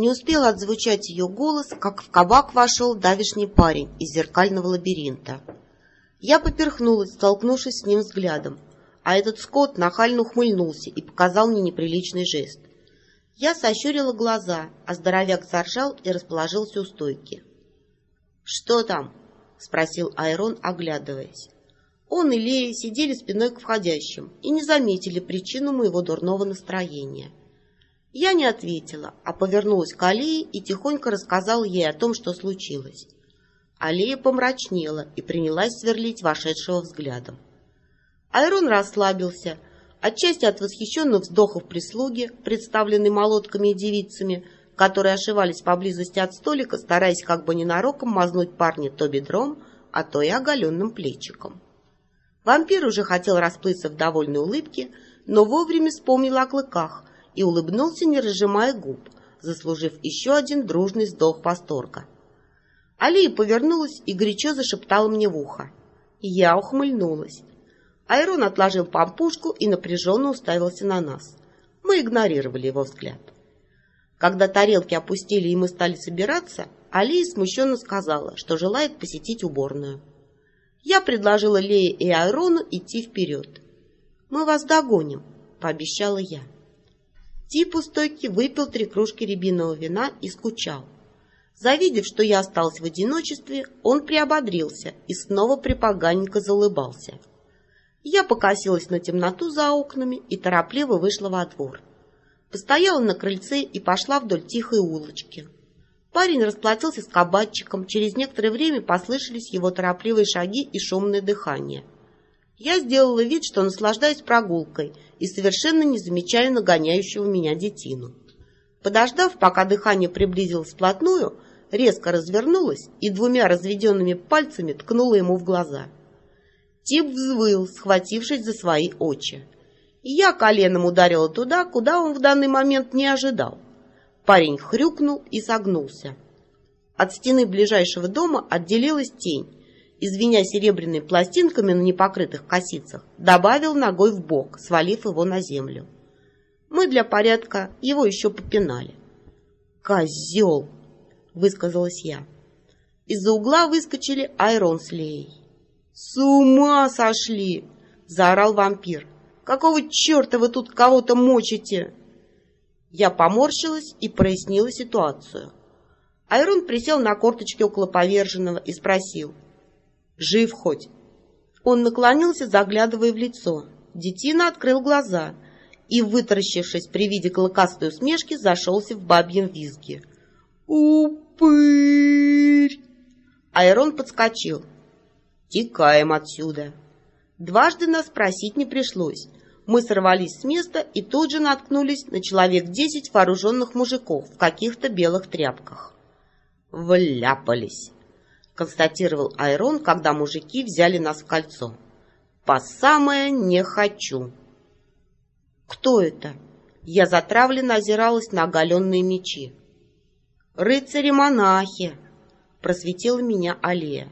Не успел отзвучать ее голос, как в кабак вошел давишний парень из зеркального лабиринта. Я поперхнулась, столкнувшись с ним взглядом, а этот скот нахально ухмыльнулся и показал мне неприличный жест. Я сощурила глаза, а здоровяк заржал и расположился у стойки. «Что там?» — спросил Айрон, оглядываясь. Он и Лея сидели спиной к входящим и не заметили причину моего дурного настроения. Я не ответила, а повернулась к Алии и тихонько рассказала ей о том, что случилось. Алия помрачнела и принялась сверлить вошедшего взглядом. Айрон расслабился, отчасти от восхищенных вздохов прислуги, представленной молотками и девицами, которые ошивались поблизости от столика, стараясь как бы ненароком мазнуть парня то бедром, а то и оголенным плечиком. Вампир уже хотел расплыться в довольной улыбке, но вовремя вспомнил о клыках и улыбнулся, не разжимая губ, заслужив еще один дружный вздох восторга. Алия повернулась и горячо зашептала мне в ухо. Я ухмыльнулась. Айрон отложил пампушку и напряженно уставился на нас. Мы игнорировали его взгляд. Когда тарелки опустили и мы стали собираться, Алия смущенно сказала, что желает посетить уборную. Я предложила Лее и Айрону идти вперед. «Мы вас догоним», — пообещала я. Тип у стойки выпил три кружки рябинового вина и скучал. Завидев, что я осталась в одиночестве, он приободрился и снова припоганенько заулыбался. Я покосилась на темноту за окнами и торопливо вышла во двор. Постояла на крыльце и пошла вдоль тихой улочки. Парень расплатился с кабачиком, через некоторое время послышались его торопливые шаги и шумное дыхание. Я сделала вид, что наслаждаюсь прогулкой и совершенно не замечаю нагоняющего меня детину. Подождав, пока дыхание приблизилось вплотную, резко развернулась и двумя разведенными пальцами ткнула ему в глаза. Тип взвыл, схватившись за свои очи. Я коленом ударила туда, куда он в данный момент не ожидал. Парень хрюкнул и согнулся. От стены ближайшего дома отделилась тень, извиня серебряными пластинками на непокрытых косицах, добавил ногой в бок, свалив его на землю. Мы для порядка его еще попинали. «Козел!» — высказалась я. Из-за угла выскочили Айрон с Леей. «С ума сошли!» — заорал вампир. «Какого черта вы тут кого-то мочите?» Я поморщилась и прояснила ситуацию. Айрон присел на корточки около поверженного и спросил. «Жив хоть?» Он наклонился, заглядывая в лицо. Детина открыл глаза и, вытаращившись при виде клыкастой усмешки, зашелся в бабьем визге. «Упырь!» Айрон подскочил. «Текаем отсюда!» Дважды нас спросить не пришлось. Мы сорвались с места и тут же наткнулись на человек десять вооруженных мужиков в каких-то белых тряпках. «Вляпались», — констатировал Айрон, когда мужики взяли нас в кольцо. «По самое не хочу». «Кто это?» Я затравленно озиралась на оголенные мечи. «Рыцари-монахи!» — просветила меня Алия.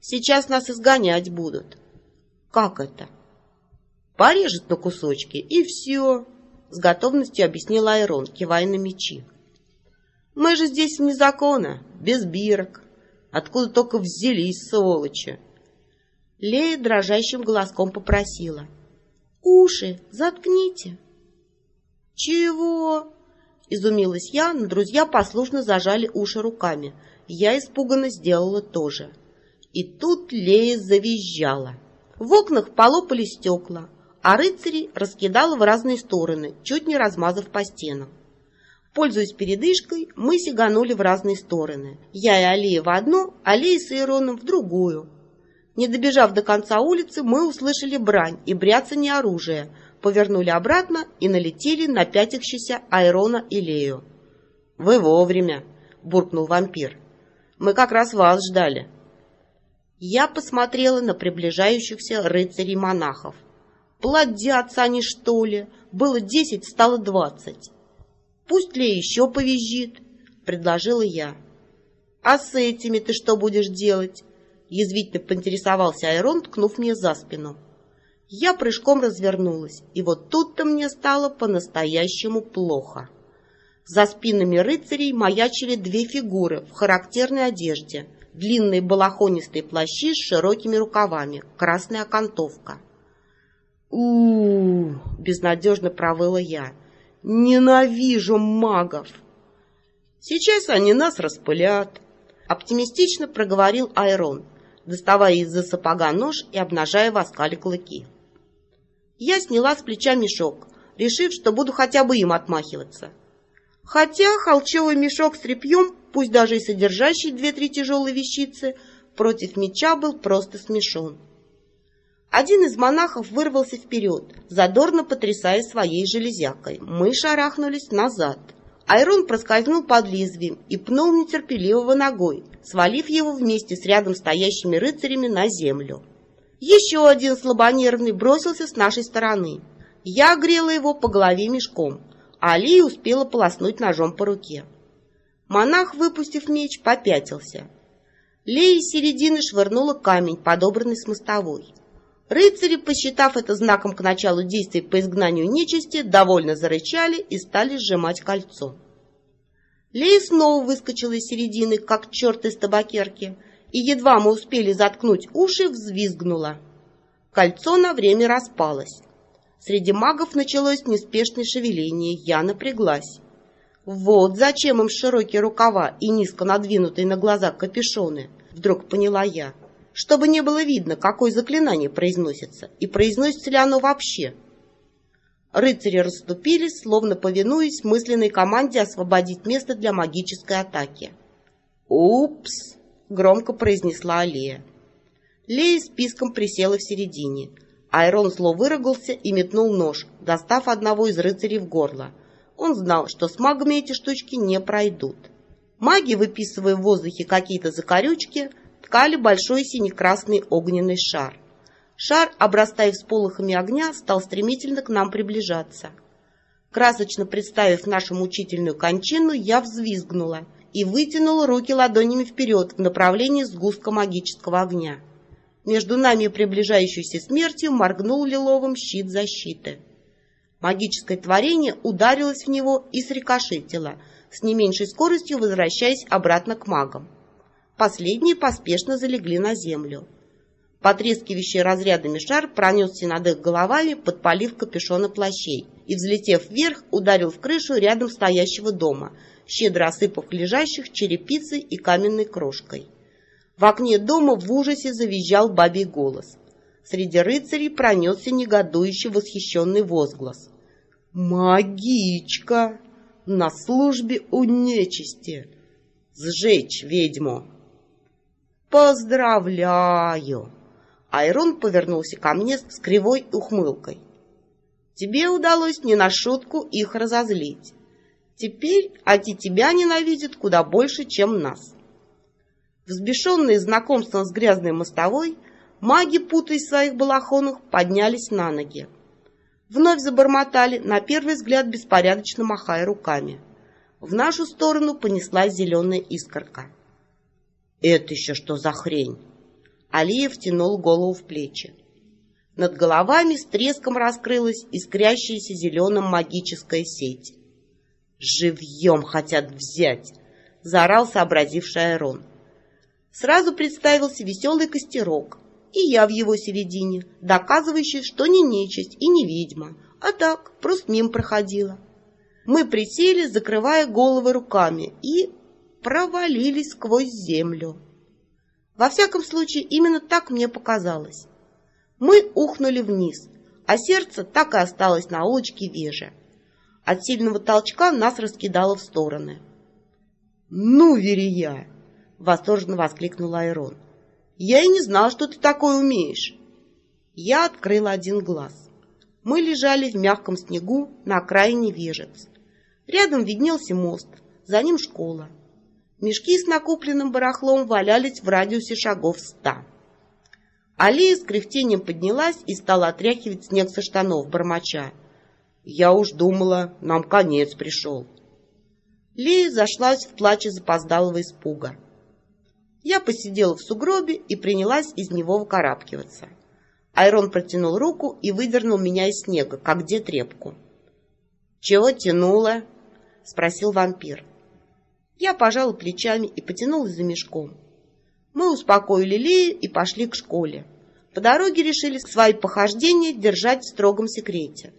«Сейчас нас изгонять будут». «Как это?» порежет на кусочки, и все, — с готовностью объяснил Айрон, кивая на мечи. Мы же здесь вне закона, без бирок. Откуда только взялись, сволочи? Лея дрожащим голоском попросила. «Уши заткните!» «Чего?» — изумилась я, но друзья послушно зажали уши руками. Я испуганно сделала то же. И тут Лея завизжала. В окнах полопали стекла, а рыцарей раскидало в разные стороны, чуть не размазав по стенам. Пользуясь передышкой, мы сиганули в разные стороны. Я и Алия в одну, Алия с Ироном в другую. Не добежав до конца улицы, мы услышали брань и бряцание оружия, повернули обратно и налетели на пятящихся Айрона и Лею. «Вы вовремя!» — буркнул вампир. «Мы как раз вас ждали». Я посмотрела на приближающихся рыцарей-монахов — Плодятся они, что ли? Было десять, стало двадцать. Пусть ли еще повизжит, предложила я. А с этими ты что будешь делать? Язвительно поинтересовался Айрон, ткнув мне за спину. Я прыжком развернулась, и вот тут-то мне стало по-настоящему плохо. За спинами рыцарей маячили две фигуры в характерной одежде. Длинные балахонистые плащи с широкими рукавами, красная окантовка. у, -у, -у безнадежно провыла я. «Ненавижу магов!» «Сейчас они нас распылят», — оптимистично проговорил Айрон, доставая из-за сапога нож и обнажая в оскале клыки. Я сняла с плеча мешок, решив, что буду хотя бы им отмахиваться. Хотя холчевый мешок с тряпьем, пусть даже и содержащий две-три тяжелые вещицы, против меча был просто смешон. Один из монахов вырвался вперед, задорно потрясая своей железякой. Мы шарахнулись назад. Айрон проскользнул под лезвием и пнул нетерпеливого ногой, свалив его вместе с рядом стоящими рыцарями на землю. Еще один слабонервный бросился с нашей стороны. Я огрела его по голове мешком, а Алия успела полоснуть ножом по руке. Монах, выпустив меч, попятился. Лея из середины швырнула камень, подобранный с мостовой. Рыцари, посчитав это знаком к началу действий по изгнанию нечисти, довольно зарычали и стали сжимать кольцо. Лея снова выскочила из середины, как черт из табакерки, и едва мы успели заткнуть уши, взвизгнула. Кольцо на время распалось. Среди магов началось неспешное шевеление, я напряглась. Вот зачем им широкие рукава и низко надвинутые на глаза капюшоны, вдруг поняла я чтобы не было видно, какое заклинание произносится, и произносится ли оно вообще. Рыцари расступились, словно повинуясь мысленной команде освободить место для магической атаки. «Упс!» — громко произнесла Алия. Лея списком присела в середине. Айрон зло выругался и метнул нож, достав одного из рыцарей в горло. Он знал, что с магами эти штучки не пройдут. Маги, выписывая в воздухе какие-то закорючки, ткали большой сине-красный огненный шар. Шар, обрастая всполохами огня, стал стремительно к нам приближаться. Красочно представив нашу мучительную кончину, я взвизгнула и вытянула руки ладонями вперед в направлении сгустка магического огня. Между нами и приближающейся смертью моргнул лиловым щит защиты. Магическое творение ударилось в него и срикошетило, с не меньшей скоростью возвращаясь обратно к магам. Последние поспешно залегли на землю. Потрескивающий разрядами шар пронесся над их головами, подпалив капюшоны плащей, и, взлетев вверх, ударил в крышу рядом стоящего дома, щедро осыпав лежащих черепицей и каменной крошкой. В окне дома в ужасе завизжал бабий голос. Среди рыцарей пронесся негодующий восхищенный возглас. «Магичка! На службе у нечисти! Сжечь ведьму!» «Поздравляю!» Айрон повернулся ко мне с кривой ухмылкой. «Тебе удалось не на шутку их разозлить. Теперь они тебя ненавидят куда больше, чем нас». Взбешенные знакомством с грязной мостовой, маги, путаясь в своих балахонах, поднялись на ноги. Вновь забормотали, на первый взгляд беспорядочно махая руками. В нашу сторону понеслась зеленая искорка. «Это еще что за хрень?» Алиев тянул голову в плечи. Над головами с треском раскрылась искрящаяся зеленым магическая сеть. «Живьем хотят взять!» — заорал сообразивший Айрон. Сразу представился веселый костерок, и я в его середине, доказывающий, что не нечисть и не ведьма, а так, просто мимо проходила. Мы присели, закрывая головы руками, и провалились сквозь землю. Во всяком случае, именно так мне показалось. Мы ухнули вниз, а сердце так и осталось на улочке веже. От сильного толчка нас раскидало в стороны. «Ну, Верия!» — восторженно воскликнул Айрон. «Я и не знал, что ты такое умеешь!» Я открыла один глаз. Мы лежали в мягком снегу на окраине Вежец. Рядом виднелся мост, за ним школа. Мешки с накупленным барахлом валялись в радиусе шагов ста. Алия с кряхтением поднялась и стала отряхивать снег со штанов, бормоча. «Я уж думала, нам конец пришел». Лея зашлась в плаче запоздалого испуга. Я посидела в сугробе и принялась из него выкарабкиваться. Айрон протянул руку и выдернул меня из снега, как где трепку. «Чего тянуло?» — спросил вампир. Я пожала плечами и потянулась за мешком. Мы успокоили Лею и пошли к школе. По дороге решили свои похождения держать в строгом секрете.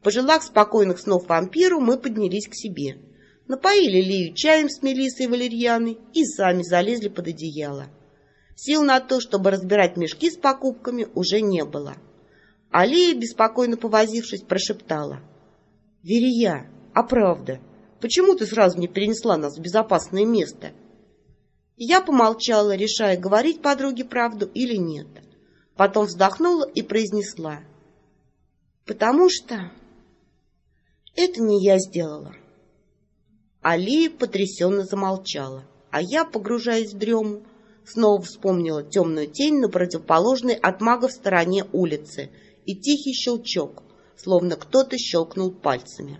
Пожелав спокойных снов вампиру, мы поднялись к себе. Напоили Лию чаем с Мелиссой и Валерьяной и сами залезли под одеяло. Сил на то, чтобы разбирать мешки с покупками, уже не было. Алия, беспокойно повозившись, прошептала. «Верия, а правда, почему ты сразу не перенесла нас в безопасное место?» Я помолчала, решая, говорить подруге правду или нет. Потом вздохнула и произнесла. «Потому что это не я сделала». Алия потрясенно замолчала, а я, погружаясь в дрему, снова вспомнила темную тень на противоположной от мага в стороне улицы и тихий щелчок, словно кто-то щелкнул пальцами.